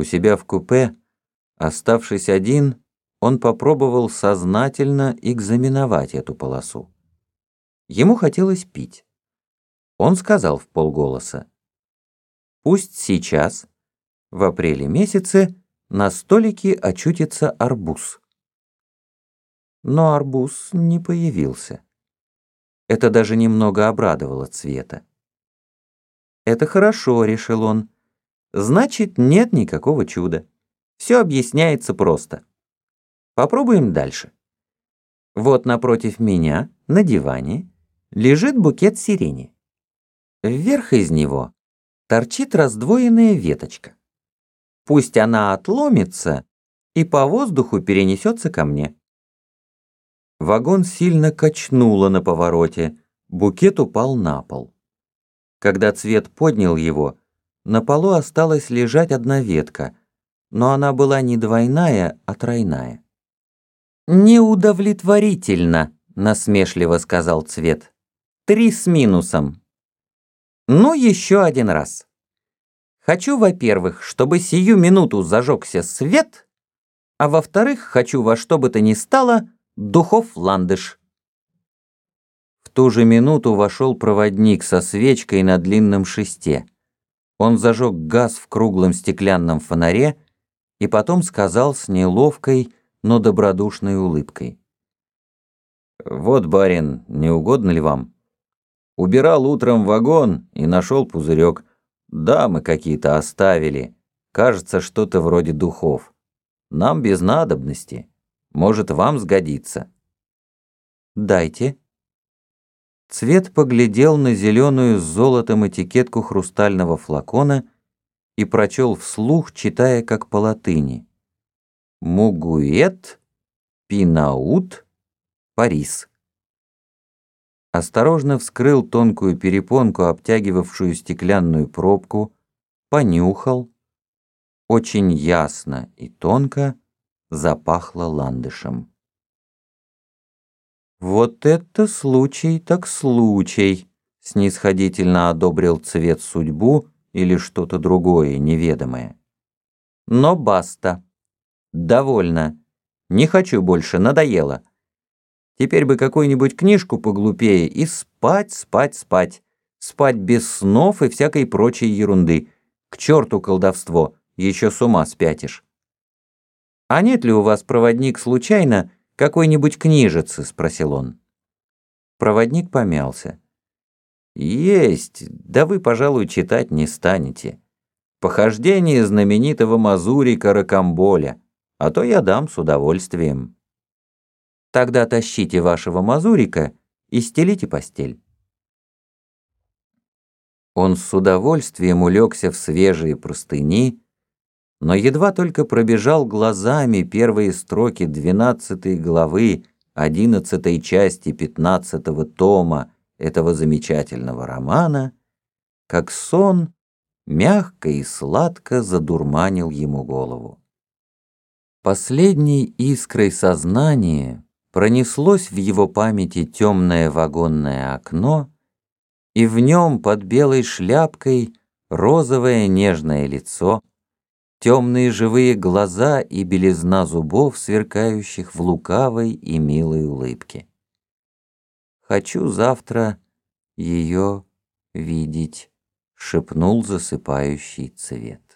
У себя в купе, оставшись один, он попробовал сознательно экзаменовать эту полосу. Ему хотелось пить. Он сказал в полголоса, «Пусть сейчас, в апреле месяце, на столике очутится арбуз». Но арбуз не появился. Это даже немного обрадовало Цвета. «Это хорошо», — решил он. «Значит, нет никакого чуда. Все объясняется просто». Попробуем дальше. Вот напротив меня, на диване, лежит букет сирени. Вверх из него торчит раздвоенная веточка. Пусть она отломится и по воздуху перенесется ко мне. Вагон сильно качнуло на повороте, букет упал на пол. Когда цвет поднял его, на полу осталась лежать одна ветка, но она была не двойная, а тройная. «Неудовлетворительно», — насмешливо сказал Цвет. «Три с минусом». «Ну, еще один раз. Хочу, во-первых, чтобы сию минуту зажегся свет, а во-вторых, хочу во что бы то ни стало духов ландыш». В ту же минуту вошел проводник со свечкой на длинном шесте. Он зажег газ в круглом стеклянном фонаре и потом сказал с неловкой, но добродушной улыбкой. «Вот, барин, не угодно ли вам?» Убирал утром вагон и нашел пузырек. Дамы какие-то оставили. Кажется, что-то вроде духов. Нам без надобности. Может, вам сгодится. Дайте. Цвет поглядел на зеленую с золотом этикетку хрустального флакона и прочел вслух, читая как по латыни. Мугуэт, Пинаут, Парис. Осторожно вскрыл тонкую перепонку, обтягивавшую стеклянную пробку, понюхал. Очень ясно и тонко запахло ландышем. «Вот это случай так случай!» снисходительно одобрил цвет судьбу или что-то другое, неведомое. «Но баста!» «Довольно. Не хочу больше, надоело. Теперь бы какую-нибудь книжку поглупее и спать, спать, спать. Спать без снов и всякой прочей ерунды. К черту колдовство, еще с ума спятишь». «А нет ли у вас, проводник, случайно какой-нибудь книжицы?» — спросил он. Проводник помялся. «Есть, да вы, пожалуй, читать не станете. Похождение знаменитого мазурика Ракамболя а то я дам с удовольствием. Тогда тащите вашего мазурика и стелите постель. Он с удовольствием улегся в свежие простыни, но едва только пробежал глазами первые строки двенадцатой главы одиннадцатой части пятнадцатого тома этого замечательного романа, как сон мягко и сладко задурманил ему голову. Последней искрой сознания пронеслось в его памяти темное вагонное окно, и в нем под белой шляпкой розовое нежное лицо, темные живые глаза и белизна зубов, сверкающих в лукавой и милой улыбке. «Хочу завтра ее видеть», — шепнул засыпающий цвет.